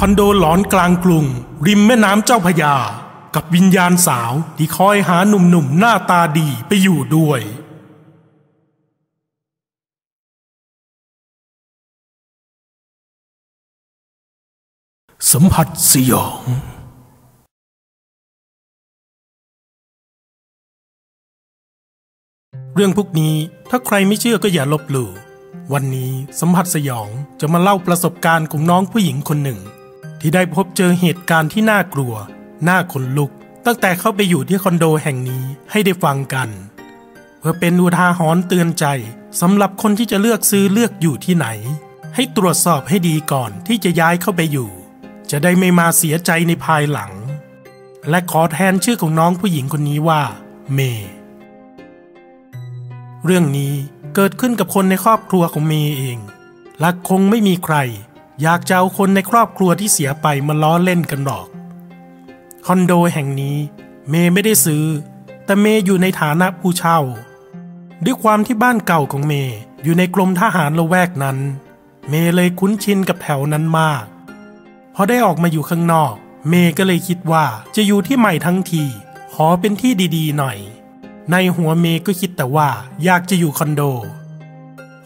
คอนโดหลอนกลางกรุง ริมแม่น้ำเจ้าพยา กับวิญญาณสาวที่คอยหาหนุ่มๆหน้าตาดีไปอยู่ด้วย สัมผัสสยองเรื่องพวกนี้ถ้าใครไม่เชื่อก็อย่าลบหลู่ วันนี้สัมผัสสยองจะมาเล่าประสบการณ์ของน้องผู้หญิงคนหนึ่ง ที่ได้พบเจอเหตุการณ์ที่น่ากลัว น่าขนลุก ตั้งแต่เข้าไปอยู่ที่คอนโดแห่งนี้ให้ได้ฟังกัน เพื่อเป็นอุทาหรณ์เตือนใจสำหรับคนที่จะเลือกซื้อเลือกอยู่ที่ไหน ให้ตรวจสอบให้ดีก่อนที่จะย้ายเข้าไปอยู่ จะได้ไม่มาเสียใจในภายหลัง และขอแทนชื่อของน้องผู้หญิงคนนี้ว่า เมย์เรื่องนี้เกิดขึ้นกับคนในครอบครัวของเมย์เองและคงไม่มีใคร อยากจะเอาคนในครอบครัวที่เสียไปมาล้อเล่นกันหรอก คอนโดแห่งนี้เมย์ไม่ได้ซื้อ แต่เมย์อยู่ในฐานะผู้เช่า ด้วยความที่บ้านเก่าของเมย์อยู่ในกรมทหารละแวกนั้น เมย์เลยคุ้นชินกับแถวนั้นมาก พอได้ออกมาอยู่ข้างนอก เมย์ก็เลยคิดว่าจะอยู่ที่ใหม่ทั้งที ขอเป็นที่ดีๆหน่อย ในหัวเมย์ก็คิดแต่ว่าอยากจะอยู่คอนโด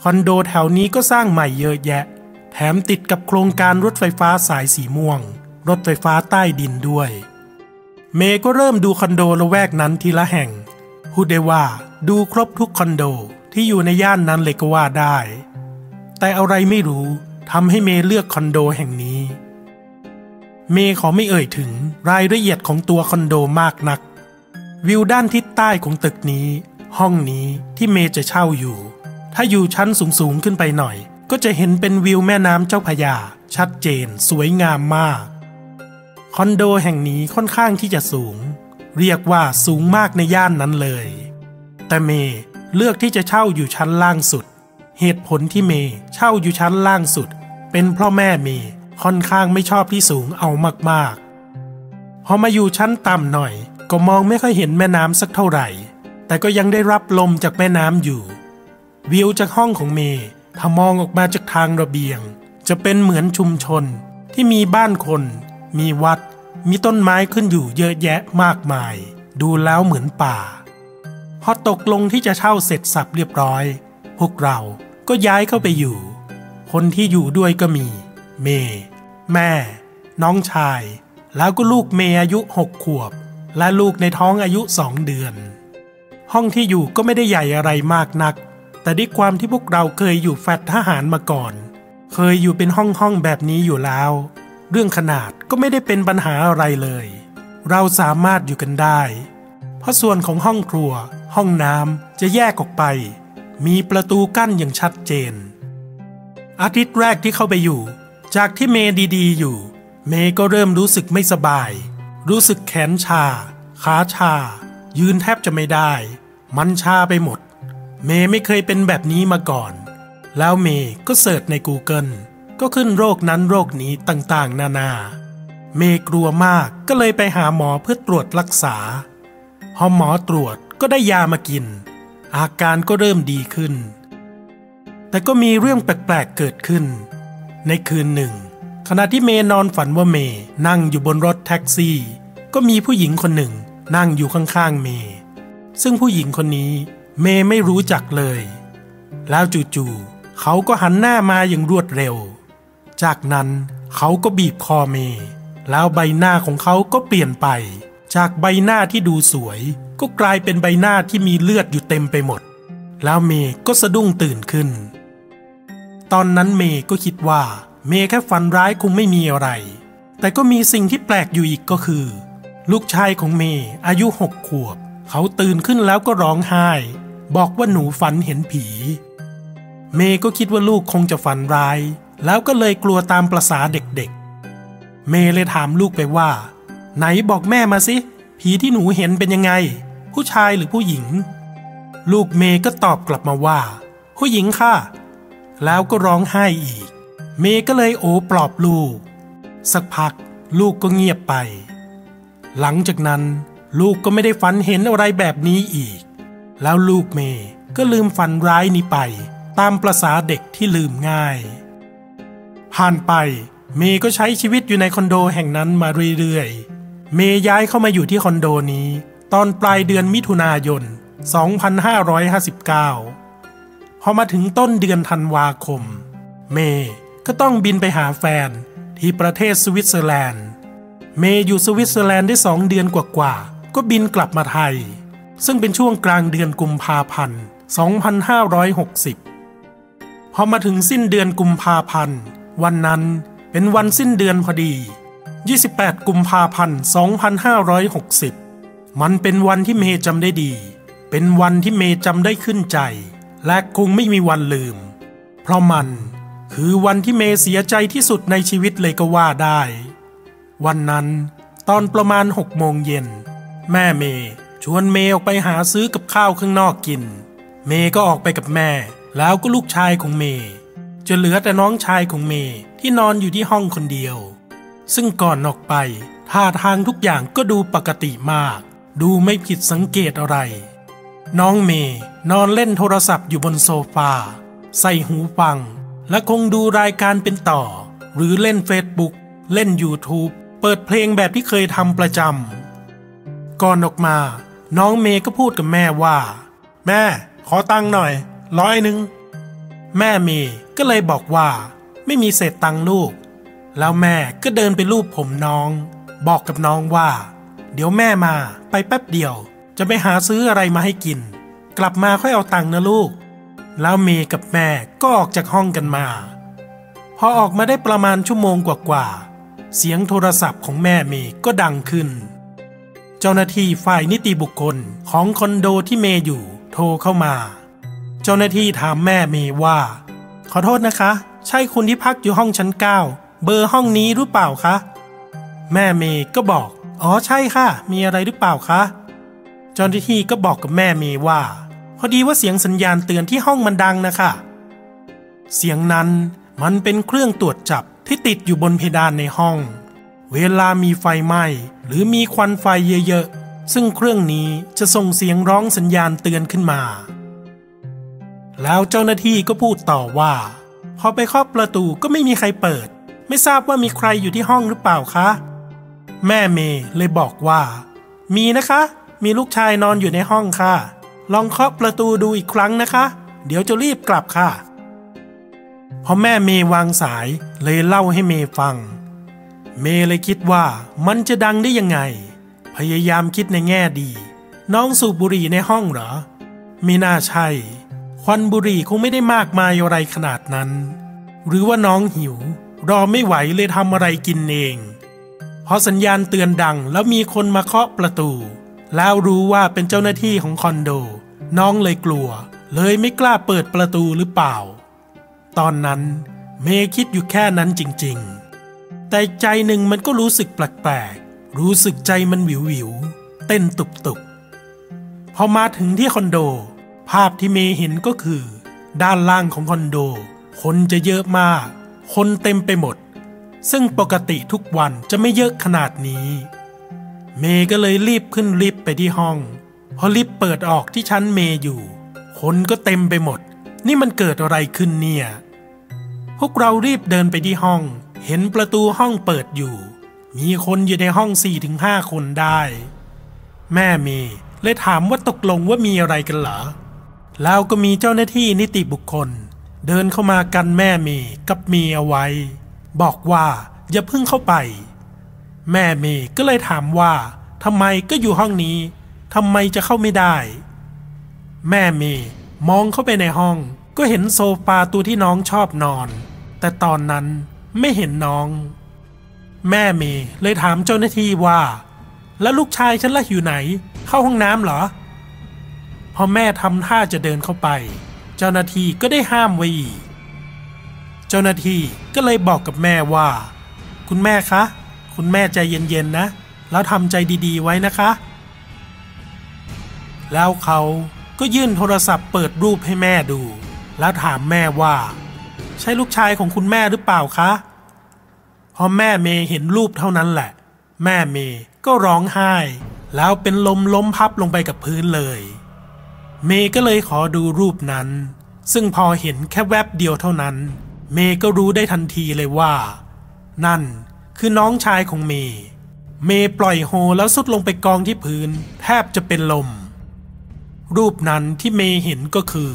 คอนโดแถวนี้ก็สร้างใหม่เยอะแยะ แถมติดกับโครงการรถไฟฟ้าสายสีม่วง รถไฟฟ้าใต้ดินด้วย เมย์ก็เริ่มดูคอนโดละแวกนั้นทีละแห่งพูดได้ว่าดูครบทุกคอนโดที่อยู่ในย่านนั้นเลยก็ว่าได้ แต่อะไรไม่รู้ทำให้เมย์เลือกคอนโดแห่งนี้ เมย์ขอไม่เอ่ยถึงรายละเอียดของตัวคอนโดมากนัก วิวด้านทิศใต้ของตึกนี้ ห้องนี้ที่เมย์จะเช่าอยู่ ถ้าอยู่ชั้นสูงๆขึ้นไปหน่อย ก็จะเห็นเป็นวิวแม่น้ำเจ้าพยา ชัดเจน สวยงามมาก คอนโดแห่งนี้ค่อนข้างที่จะสูง เรียกว่าสูงมากในย่านนั้นเลย แต่เมเลือกที่จะเช่าอยู่ชั้นล่างสุด เหตุผลที่เมเช่าอยู่ชั้นล่างสุด เป็นเพราะแม่เมค่อนข้างไม่ชอบที่สูงเอามากๆ พอมาอยู่ชั้นต่ำหน่อย ก็มองไม่ค่อยเห็นแม่น้ำสักเท่าไหร่ แต่ก็ยังได้รับลมจากแม่น้ำอยู่ วิวจากห้องของเมย์ ถ้ามองออกมาจากทางระเบียง จะเป็นเหมือนชุมชนที่มีบ้านคน มีวัด มีต้นไม้ขึ้นอยู่เยอะแยะมากมาย ดูแล้วเหมือนป่า พอตกลงที่จะเช่าเสร็จสับเรียบร้อย พวกเราก็ย้ายเข้าไปอยู่ คนที่อยู่ด้วยก็มี เมย์แม่ น้องชาย แล้วก็ลูกเมย์อายุหกขวบ และลูกในท้องอายุสองเดือน ห้องที่อยู่ก็ไม่ได้ใหญ่อะไรมากนัก แต่ด้วยความที่พวกเราเคยอยู่แฟลตทหารมาก่อน เคยอยู่เป็นห้องห้องๆแบบนี้อยู่แล้ว เรื่องขนาดก็ไม่ได้เป็นปัญหาอะไรเลย เราสามารถอยู่กันได้ เพราะส่วนของห้องครัว ห้องน้ำจะแยกออกไป มีประตูกั้นอย่างชัดเจน อาทิตย์แรกที่เข้าไปอยู่ จากที่เมย์ดีๆ อยู่ เมย์ก็เริ่มรู้สึกไม่สบาย รู้สึกแขนชา ขาชา ยืนแทบจะไม่ได้ มันชาไปหมด เมย์ไม่เคยเป็นแบบนี้มาก่อน แล้วเมย์ก็เสิร์ชใน Google ก็ขึ้นโรคนั้นโรคนี้ต่างๆ นานา เมย์กลัวมากก็เลยไปหาหมอเพื่อตรวจรักษาพอหมอตรวจก็ได้ยามากิน อาการก็เริ่มดีขึ้น แต่ก็มีเรื่องแปลกๆเกิดขึ้น ในคืนหนึ่ง ขณะที่เมย์นอนฝันว่าเมย์นั่งอยู่บนรถแท็กซี่ ก็มีผู้หญิงคนหนึ่งนั่งอยู่ข้างๆเมย์ซึ่งผู้หญิงคนนี้ เมย์ไม่รู้จักเลย แล้วจู่ๆเขาก็หันหน้ามาอย่างรวดเร็ว จากนั้นเขาก็บีบคอเมย์แล้วใบหน้าของเขาก็เปลี่ยนไป จากใบหน้าที่ดูสวย ก็กลายเป็นใบหน้าที่มีเลือดอยู่เต็มไปหมด แล้วเมย์ก็สะดุ้งตื่นขึ้น ตอนนั้นเมย์ก็คิดว่า เมย์แค่ฝันร้ายคงไม่มีอะไร แต่ก็มีสิ่งที่แปลกอยู่อีกก็คือ ลูกชายของเมย์อายุหกขวบ เขาตื่นขึ้นแล้วก็ร้องไห้ บอกว่าหนูฝันเห็นผี เมย์ก็คิดว่าลูกคงจะฝันร้าย แล้วก็เลยกลัวตามประษาเด็กๆ เมย์เลยถามลูกไปว่า ไหนบอกแม่มาสิ ผีที่หนูเห็นเป็นยังไง ผู้ชายหรือผู้หญิง ลูกเมย์ก็ตอบกลับมาว่า ผู้หญิงค่ะ แล้วก็ร้องไห้อีก เมย์ก็เลยโอบปลอบลูก สักพักลูกก็เงียบไป หลังจากนั้นลูกก็ไม่ได้ฝันเห็นอะไรแบบนี้อีก แล้วลูกเมย์ก็ลืมฝันร้ายนี้ไป ตามประษาเด็กที่ลืมง่าย ผ่านไปเมย์ก็ใช้ชีวิตอยู่ในคอนโดแห่งนั้นมาเรื่อยๆ เมย์ย้ายเข้ามาอยู่ที่คอนโดนี้ ตอนปลายเดือนมิถุนายน 2559 พอมาถึงต้นเดือนธันวาคม เมย์ก็ต้องบินไปหาแฟนที่ประเทศสวิตเซอร์แลนด์ เมย์อยู่สวิตเซอร์แลนด์ได้สองเดือนกว่าๆ ก็บินกลับมาไทย ซึ่งเป็นช่วงกลางเดือนกุมภาพันธ์ 2560 พอมาถึงสิ้นเดือนกุมภาพันธ์ วันนั้นเป็นวันสิ้นเดือนพอดี 28 กุมภาพันธ์ 2560 มันเป็นวันที่เมย์จำได้ดี เป็นวันที่เมย์จำได้ขึ้นใจ และคงไม่มีวันลืม เพราะมันคือวันที่เมย์เสียใจที่สุดในชีวิตเลยก็ว่าได้ วันนั้นตอนประมาณหกโมงเย็น แม่เมย์ ชวนเมย์ออกไปหาซื้อกับข้าวข้างนอกกิน เมย์ก็ออกไปกับแม่ แล้วก็ลูกชายของเมย์จะเหลือแต่น้องชายของเมย์ที่นอนอยู่ที่ห้องคนเดียว ซึ่งก่อนออกไปท่าทางทุกอย่างก็ดูปกติมาก ดูไม่ผิดสังเกตอะไร น้องเมย์นอนเล่นโทรศัพท์อยู่บนโซฟา ใส่หูฟัง และคงดูรายการเป็นต่อ หรือเล่นเฟซบุ๊กเล่น YouTube เปิดเพลงแบบที่เคยทำประจำก่อนออกมา น้องเมย์ก็พูดกับแม่ว่า แม่ ขอตังค์หน่อย ร้อยหนึ่งแม่เมย์ก็เลยบอกว่า ไม่มีเศษตังค์ลูก แล้วแม่ก็เดินไปลูบผมน้อง บอกกับน้องว่า เดี๋ยวแม่มาไปแป๊บเดียว จะไปหาซื้ออะไรมาให้กิน กลับมาค่อยเอาตังค์นะลูก แล้วเมย์กับแม่ก็ออกจากห้องกันมา พอออกมาได้ประมาณชั่วโมงกว่าๆเสียงโทรศัพท์ของแม่เมย์ก็ดังขึ้น เจ้าหน้าที่ฝ่ายนิติบุคคลของคอนโดที่เมย์อยู่ โทรเข้ามา เจ้าหน้าที่ถามแม่เมย์ว่า ขอโทษนะคะ ใช่คุณที่พักอยู่ห้องชั้นเก้าเบอร์ห้องนี้หรือเปล่าคะ แม่เมย์ก็บอก อ๋อใช่ค่ะ มีอะไรหรือเปล่าคะเจ้าหน้าที่ก็บอกกับแม่เมย์ว่า พอดีว่าเสียงสัญญาณเตือนที่ห้องมันดังนะคะ เสียงนั้นมันเป็นเครื่องตรวจจับที่ติดอยู่บนเพดานในห้อง เวลามีไฟไหม้หรือมีควันไฟเยอะๆ ซึ่งเครื่องนี้จะส่งเสียงร้องสัญญาณเตือนขึ้นมา แล้วเจ้าหน้าที่ก็พูดต่อว่า พอไปเคาะประตูก็ไม่มีใครเปิด ไม่ทราบว่ามีใครอยู่ที่ห้องหรือเปล่าคะ แม่เมย์เลยบอกว่า มีนะคะ มีลูกชายนอนอยู่ในห้องค่ะ ลองเคาะประตูดูอีกครั้งนะคะ เดี๋ยวจะรีบกลับค่ะพอแม่เมย์วางสายเลยเล่าให้เมย์ฟัง เมย์เลยคิดว่ามันจะดังได้ยังไง พยายามคิดในแง่ดี น้องสูบบุหรี่ในห้องเหรอ ไม่น่าใช่ ควันบุหรี่คงไม่ได้มากมายอะไรขนาดนั้น หรือว่าน้องหิว รอไม่ไหวเลยทำอะไรกินเองพอสัญญาณเตือนดังแล้วมีคนมาเคาะประตู แล้วรู้ว่าเป็นเจ้าหน้าที่ของคอนโด น้องเลยกลัว เลยไม่กล้าเปิดประตูหรือเปล่า ตอนนั้นเมย์คิดอยู่แค่นั้นจริง ๆ แต่ใจหนึ่งมันก็รู้สึกแปลกๆ รู้สึกใจมันหวิวหวิวเต้นตุบๆพอมาถึงที่คอนโด ภาพที่เมย์เห็นก็คือ ด้านล่างของคอนโด คนจะเยอะมาก คนเต็มไปหมด ซึ่งปกติทุกวันจะไม่เยอะขนาดนี้ เมย์ก็เลยรีบขึ้นลิฟต์ไปที่ห้อง พอลิฟต์เปิดออกที่ชั้นเมย์อยู่ คนก็เต็มไปหมด นี่มันเกิดอะไรขึ้นเนี่ย พวกเรารีบเดินไปที่ห้อง เห็นประตูห้องเปิดอยู่ มีคนอยู่ในห้อง4ี่ถึงห้าคนได้ แม่เมย์เลยถามว่าตกลงว่ามีอะไรกันเหรอ แล้วก็มีเจ้าหน้าที่นิติบุคคล เดินเข้ามากันแม่เมย์กับเมียเอาไว้ บอกว่าอย่าเพิ่งเข้าไป แม่เมย์ก็เลยถามว่าทำไมก็อยู่ห้องนี้ทำไมจะเข้าไม่ได้ แม่เมย์มองเข้าไปในห้อง ก็เห็นโซฟาตัวที่น้องชอบนอน แต่ตอนนั้น ไม่เห็นน้อง แม่เมย์เลยถามเจ้าหน้าที่ว่า แล้วลูกชายฉันล่ะอยู่ไหน เข้าห้องน้ำเหรอ พอแม่ทำท่าจะเดินเข้าไป เจ้าหน้าที่ก็ได้ห้ามไว้อีกเจ้าหน้าที่ก็เลยบอกกับแม่ว่า คุณแม่คะ คุณแม่ใจเย็นๆนะ แล้วทำใจดีๆไว้นะคะ แล้วเขาก็ยื่นโทรศัพท์เปิดรูปให้แม่ดู แล้วถามแม่ว่า ใช่ลูกชายของคุณแม่หรือเปล่าคะพอแม่เมย์เห็นรูปเท่านั้นแหละ แม่เมย์ก็ร้องไห้ แล้วเป็นลมล้มพับลงไปกับพื้นเลย เมย์ก็เลยขอดูรูปนั้น ซึ่งพอเห็นแค่แวบเดียวเท่านั้น เมย์ก็รู้ได้ทันทีเลยว่า นั่นคือน้องชายของเมย์เมย์ปล่อยโฮแล้วสุดลงไปกองที่พื้น แทบจะเป็นลม รูปนั้นที่เมย์เห็นก็คือ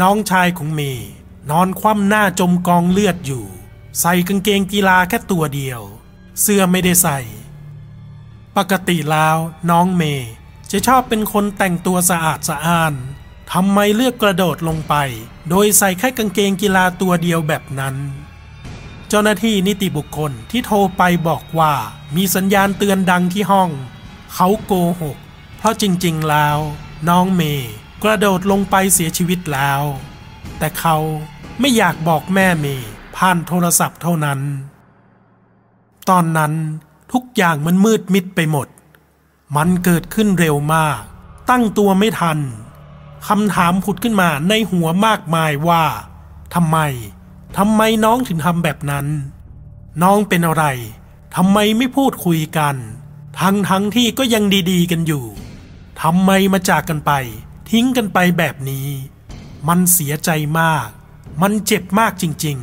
น้องชายของเมย์ นอนคว่ำหน้าจมกองเลือดอยู่ ใส่กางเกงกีฬาแค่ตัวเดียว เสื้อไม่ได้ใส่ ปกติแล้วน้องเมย์จะชอบเป็นคนแต่งตัวสะอาดสะอ้านทำไมเลือกกระโดดลงไป โดยใส่แค่กางเกงกีฬาตัวเดียวแบบนั้น เจ้าหน้าที่นิติบุคคลที่โทรไปบอกว่ามีสัญญาณเตือนดังที่ห้อง เขาโกหก เพราะจริงๆแล้ว น้องเมย์กระโดดลงไปเสียชีวิตแล้ว แต่เขา ไม่อยากบอกแม่เมย์ผ่านโทรศัพท์เท่านั้น ตอนนั้นทุกอย่างมันมืดมิดไปหมด มันเกิดขึ้นเร็วมาก ตั้งตัวไม่ทันคำถามผุดขึ้นมาในหัวมากมายว่าทำไมทำไมน้องถึงทำแบบนั้น น้องเป็นอะไรทำไมไม่พูดคุยกัน ทั้งทั้งที่ก็ยังดี ๆ กันอยู่ทำไมมาจากกันไป ทิ้งกันไปแบบนี้ มันเสียใจมาก มันเจ็บมากจริง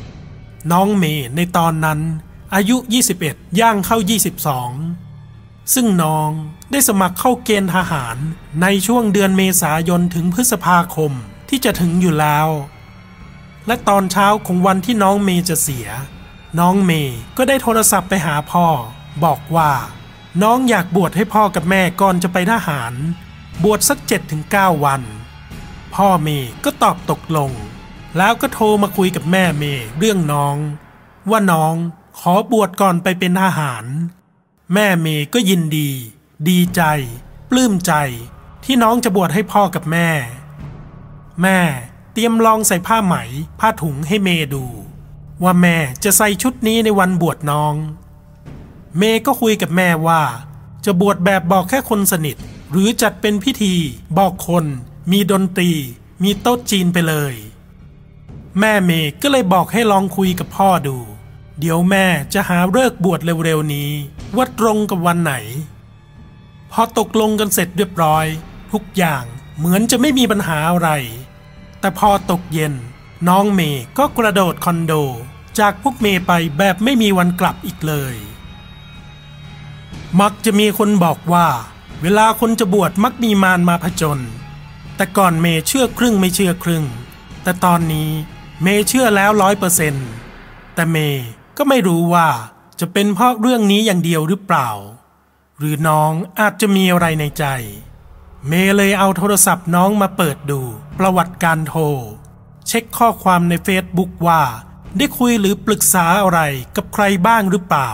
ๆ น้องเมย์ในตอนนั้นอายุ 21 ย่างเข้า 22 ซึ่งน้องได้สมัครเข้าเกณฑ์ทหารในช่วงเดือนเมษายนถึงพฤษภาคมที่จะถึงอยู่แล้ว และตอนเช้าของวันที่น้องเมย์จะเสีย น้องเมย์ก็ได้โทรศัพท์ไปหาพ่อ บอกว่า น้องอยากบวชให้พ่อกับแม่ก่อนจะไปทหาร บวชสักเจ็ดถึงเก้าวัน พ่อเมย์ก็ตอบตกลง แล้วก็โทรมาคุยกับแม่เมย์เรื่องน้อง ว่าน้องขอบวชก่อนไปเป็นทหาร แม่เมย์ก็ยินดี ดีใจ ปลื้มใจ ที่น้องจะบวชให้พ่อกับแม่ แม่เตรียมลองใส่ผ้าไหม ผ้าถุงให้เมย์ดู ว่าแม่จะใส่ชุดนี้ในวันบวชน้อง เมย์ก็คุยกับแม่ว่า จะบวชแบบบอกแค่คนสนิท หรือจัดเป็นพิธี บอกคน มีดนตรี มีโต๊ะจีนไปเลย แม่เมย์ก็เลยบอกให้ลองคุยกับพ่อดู เดี๋ยวแม่จะหาเลิกบวชเร็วๆนี้ว่าตรงกับวันไหน พอตกลงกันเสร็จเรียบร้อย ทุกอย่างเหมือนจะไม่มีปัญหาอะไร แต่พอตกเย็น น้องเมย์ก็กระโดดคอนโด จากพวกเมย์ไปแบบไม่มีวันกลับอีกเลย มักจะมีคนบอกว่า เวลาคนจะบวชมักมีมารมาผจญแต่ก่อนเมย์เชื่อครึ่งไม่เชื่อครึ่ง แต่ตอนนี้ เมย์เชื่อแล้วร้อยเปอร์เซ็นต์แต่เมย์ก็ไม่รู้ว่าจะเป็นเพราะเรื่องนี้อย่างเดียวหรือเปล่า หรือน้องอาจจะมีอะไรในใจ เมย์เลยเอาโทรศัพท์น้องมาเปิดดูประวัติการโทร เช็คข้อความในเฟซบุ๊กว่า ได้คุยหรือปรึกษาอะไรกับใครบ้างหรือเปล่า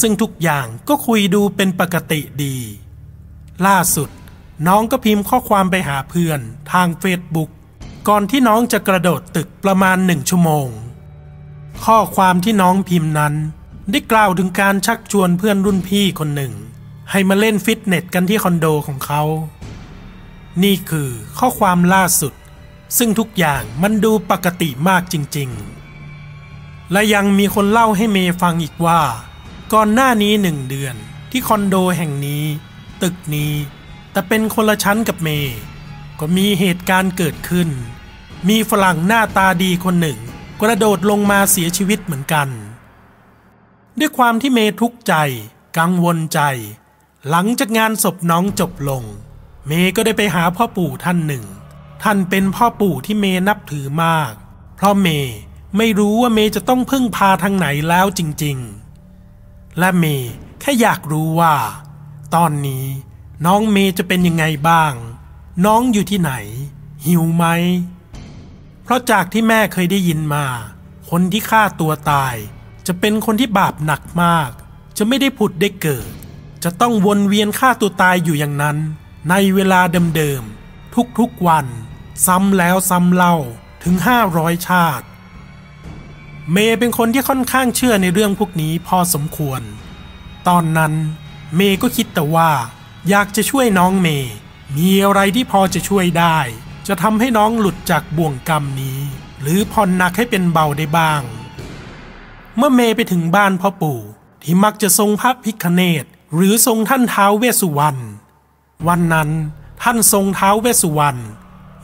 ซึ่งทุกอย่างก็คุยดูเป็นปกติดี ล่าสุด น้องก็พิมพ์ข้อความไปหาเพื่อนทางเฟซบุ๊ก ก่อนที่น้องจะกระโดดตึกประมาณหนึ่งชั่วโมง ข้อความที่น้องพิมพ์นั้น ได้กล่าวถึงการชักชวนเพื่อนรุ่นพี่คนหนึ่ง ให้มาเล่นฟิตเนสกันที่คอนโดของเขา นี่คือข้อความล่าสุด ซึ่งทุกอย่างมันดูปกติมากจริง ๆ และยังมีคนเล่าให้เมย์ฟังอีกว่า ก่อนหน้านี้หนึ่งเดือนที่คอนโดแห่งนี้ ตึกนี้ แต่เป็นคนละชั้นกับเมย์ก็มีเหตุการณ์เกิดขึ้น มีฝรั่งหน้าตาดีคนหนึ่ง กระโดดลงมาเสียชีวิตเหมือนกัน ด้วยความที่เมทุกข์ใจ กังวลใจ หลังจากงานศพน้องจบลง เมก็ได้ไปหาพ่อปู่ท่านหนึ่ง ท่านเป็นพ่อปู่ที่เมนับถือมาก เพราะเมไม่รู้ว่าเมจะต้องพึ่งพาทางไหนแล้วจริง ๆ และเมแค่อยากรู้ว่า ตอนนี้น้องเมจะเป็นยังไงบ้าง น้องอยู่ที่ไหน หิวไหม เพราะจากที่แม่เคยได้ยินมา คนที่ฆ่าตัวตาย จะเป็นคนที่บาปหนักมาก จะไม่ได้ผุดได้เกิด จะต้องวนเวียนฆ่าตัวตายอยู่อย่างนั้น ในเวลาเดิมๆทุกๆวัน ซ้ำแล้วซ้ำเล่าถึงห้าร้อยชาติ เมย์เป็นคนที่ค่อนข้างเชื่อในเรื่องพวกนี้พอสมควร ตอนนั้นเมย์ก็คิดแต่ว่า อยากจะช่วยน้องเมย์มีอะไรที่พอจะช่วยได้ จะทำให้น้องหลุดจากบ่วงกรรมนี้ หรือผ่อนหนักให้เป็นเบาได้บ้าง เมื่อเมย์ไปถึงบ้านพ่อปู่ ที่มักจะทรงพระพิคเนตหรือทรงท่านเท้าวเวสสุวรรณวันนั้นท่านทรงเท้าวเวสสุวรรณ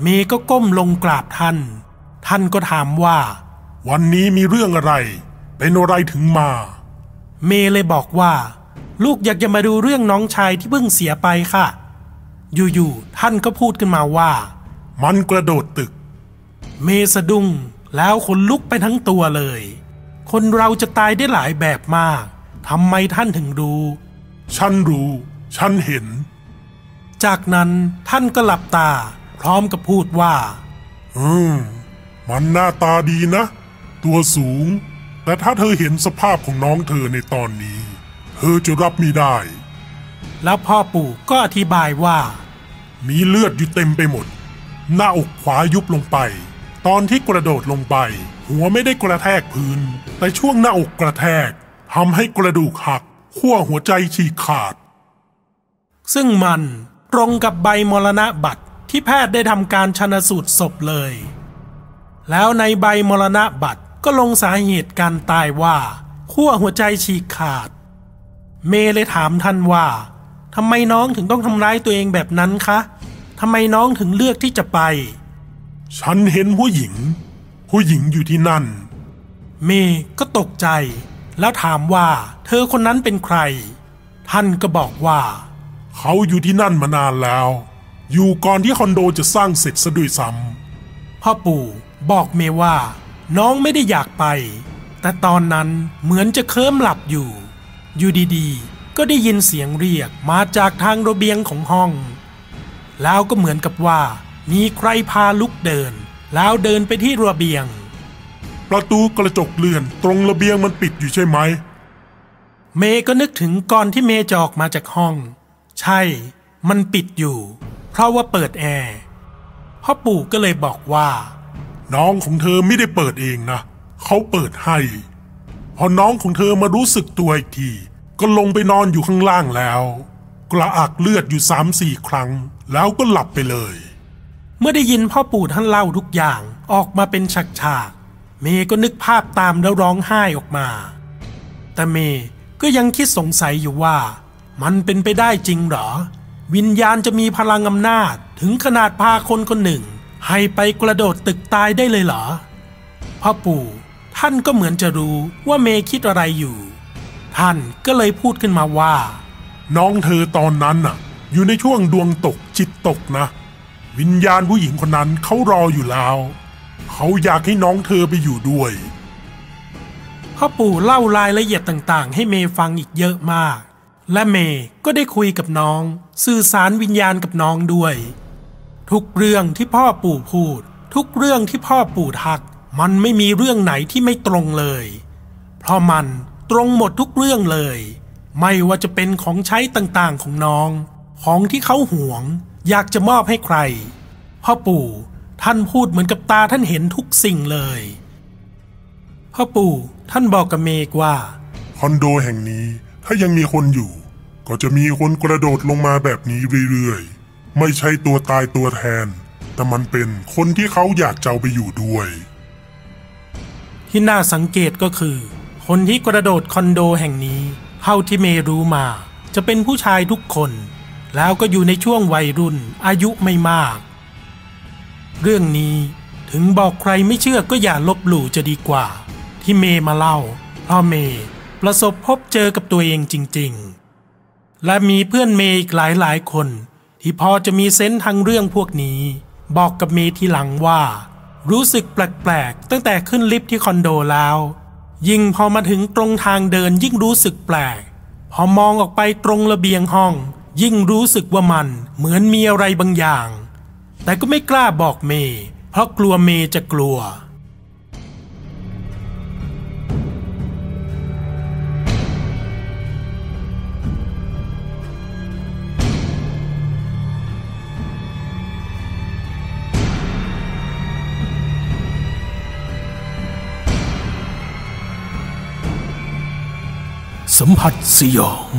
เมย์ก็ก้มลงกราบท่าน ท่านก็ถามว่า วันนี้มีเรื่องอะไรไปเป็นอะไรถึงมา เมย์เลยบอกว่า ลูกอยากจะมาดูเรื่องน้องชายที่เพิ่งเสียไปค่ะ อยู่ๆท่านก็พูดขึ้นมาว่า มันกระโดดตึก เมย์สะดุ้งแล้วขนลุกไปทั้งตัวเลย คนเราจะตายได้หลายแบบมากทำไมท่านถึงรู้ ฉันรู้ ฉันเห็น จากนั้นท่านก็หลับตา พร้อมกับพูดว่า อืม มันหน้าตาดีนะ ตัวสูง แต่ถ้าเธอเห็นสภาพของน้องเธอในตอนนี้ เธอจะรับไม่ได้ แล้วพ่อปู่ก็อธิบายว่า มีเลือดอยู่เต็มไปหมด หน้าอกขวายุบลงไป ตอนที่กระโดดลงไป หัวไม่ได้กระแทกพื้น แต่ช่วงหน้าอกกระแทกทำให้กระดูกหักขั้วหัวใจฉีกขาด ซึ่งมันตรงกับใบมรณะบัตรที่แพทย์ได้ทำการชนสูตรศพเลย แล้วในใบมรณะบัตรก็ลงสาเหตุการตายว่าขั้วหัวใจฉีกขาด เมย์เลยถามท่านว่าทำไมน้องถึงต้องทำร้ายตัวเองแบบนั้นคะ ทำไมน้องถึงเลือกที่จะไป ฉันเห็นผู้หญิง ผู้หญิงอยู่ที่นั่น เมย์ก็ตกใจ แล้วถามว่าเธอคนนั้นเป็นใคร ท่านก็บอกว่า เขาอยู่ที่นั่นมานานแล้ว อยู่ก่อนที่คอนโดจะสร้างเสร็จซะด้วยซ้พ่อปู่บอกเมย์ว่า น้องไม่ได้อยากไป แต่ตอนนั้นเหมือนจะเคลิ้มหลับอยู่ อยู่ดีๆ ก็ได้ยินเสียงเรียกมาจากทางระเบียงของห้อง แล้วก็เหมือนกับว่า มีใครพาลุกเดิน แล้วเดินไปที่ระเบียงำประตูกระจกเลื่อนตรงระเบียงมันปิดอยู่ใช่ไหม เมย์ก็นึกถึงก่อนที่เมย์จะออกมาจากห้อง ใช่ มันปิดอยู่ เพราะว่าเปิดแอร์พ่อปู่ก็เลยบอกว่า น้องของเธอไม่ได้เปิดเองนะ เขาเปิดให้ พอน้องของเธอมารู้สึกตัวอีกที ก็ลงไปนอนอยู่ข้างล่างแล้ว กระอักเลือดอยู่สามสี่ครั้ง แล้วก็หลับไปเลย เมื่อได้ยินพ่อปู่ท่านเล่าทุกอย่างออกมาเป็นฉากๆเมย์ก็นึกภาพตามแล้วร้องไห้ออกมา แต่เมย์ก็ยังคิดสงสัยอยู่ว่า มันเป็นไปได้จริงเหรอ วิญญาณจะมีพลังอำนาจถึงขนาดพาคนคนหนึ่ง ให้ไปกระโดดตึกตายได้เลยเหรอพ่อปู่ท่านก็เหมือนจะรู้ว่าเมย์คิดอะไรอยู่ ท่านก็เลยพูดขึ้นมาว่า น้องเธอตอนนั้นน่ะ อยู่ในช่วงดวงตกจิตตกนะ วิญญาณผู้หญิงคนนั้นเขารออยู่แล้ว เขาอยากให้น้องเธอไปอยู่ด้วยพ่อปู่เล่ารายละเอียดต่างๆ ให้เมย์ฟังอีกเยอะมาก และเมย์ก็ได้คุยกับน้อง สื่อสารวิญญาณกับน้องด้วย ทุกเรื่องที่พ่อปู่พูด ทุกเรื่องที่พ่อปู่ทัก มันไม่มีเรื่องไหนที่ไม่ตรงเลย เพราะมันตรงหมดทุกเรื่องเลย ไม่ว่าจะเป็นของใช้ต่างๆของน้อง ของที่เขาหวง อยากจะมอบให้ใคร พ่อปู่ท่านพูดเหมือนกับตาท่านเห็นทุกสิ่งเลย พ่อปู่ท่านบอกกับเมกว่า คอนโดแห่งนี้ถ้ายังมีคนอยู่ ก็จะมีคนกระโดดลงมาแบบนี้เรื่อยๆ ไม่ใช่ตัวตายตัวแทน แต่มันเป็นคนที่เขาอยากจะเอาไปอยู่ด้วย ที่น่าสังเกตก็คือ คนที่กระโดดคอนโดแห่งนี้เท่าที่เมรู้มา จะเป็นผู้ชายทุกคน แล้วก็อยู่ในช่วงวัยรุ่นอายุไม่มาก เรื่องนี้ถึงบอกใครไม่เชื่อก็อย่าลบหลู่จะดีกว่า ที่เมมาเล่าเพราะเมประสบพบเจอกับตัวเองจริง ๆ และมีเพื่อนเมย์อีกหลายๆคน ที่พอจะมีเซนส์ทางเรื่องพวกนี้ บอกกับเมย์ทีหลังว่า รู้สึกแปลกๆตั้งแต่ขึ้นลิฟต์ที่คอนโดแล้ว ยิ่งพอมาถึงตรงทางเดินยิ่งรู้สึกแปลก พอมองออกไปตรงระเบียงห้อง ยิ่งรู้สึกว่ามันเหมือนมีอะไรบางอย่าง แต่ก็ไม่กล้าบอกเมย์เพราะกลัวเมย์จะกลัว สัมผัสสยอง